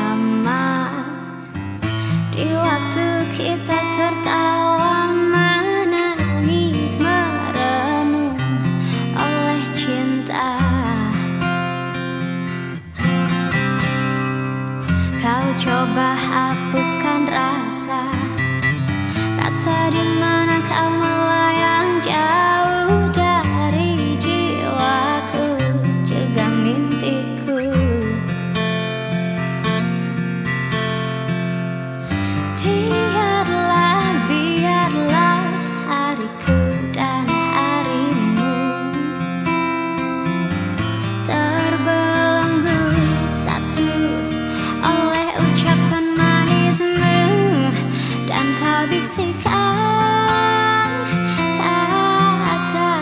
bersama Di waktu kita tertawa menangis merenung oleh cinta. Kau coba hapuskan rasa Rasa di mana kasihkan kata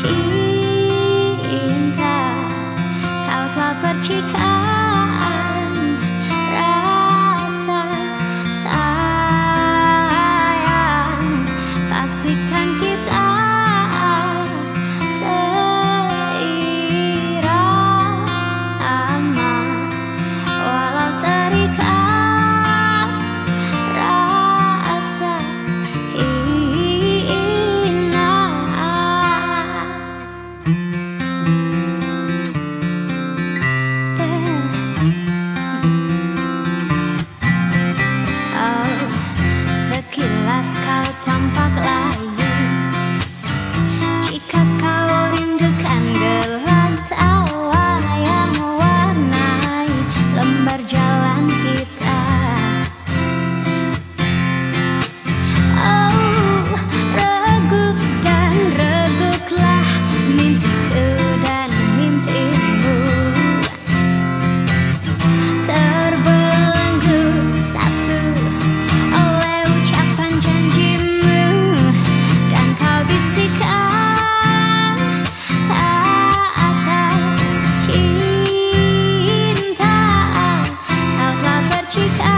cinta. Kau tak percikan magic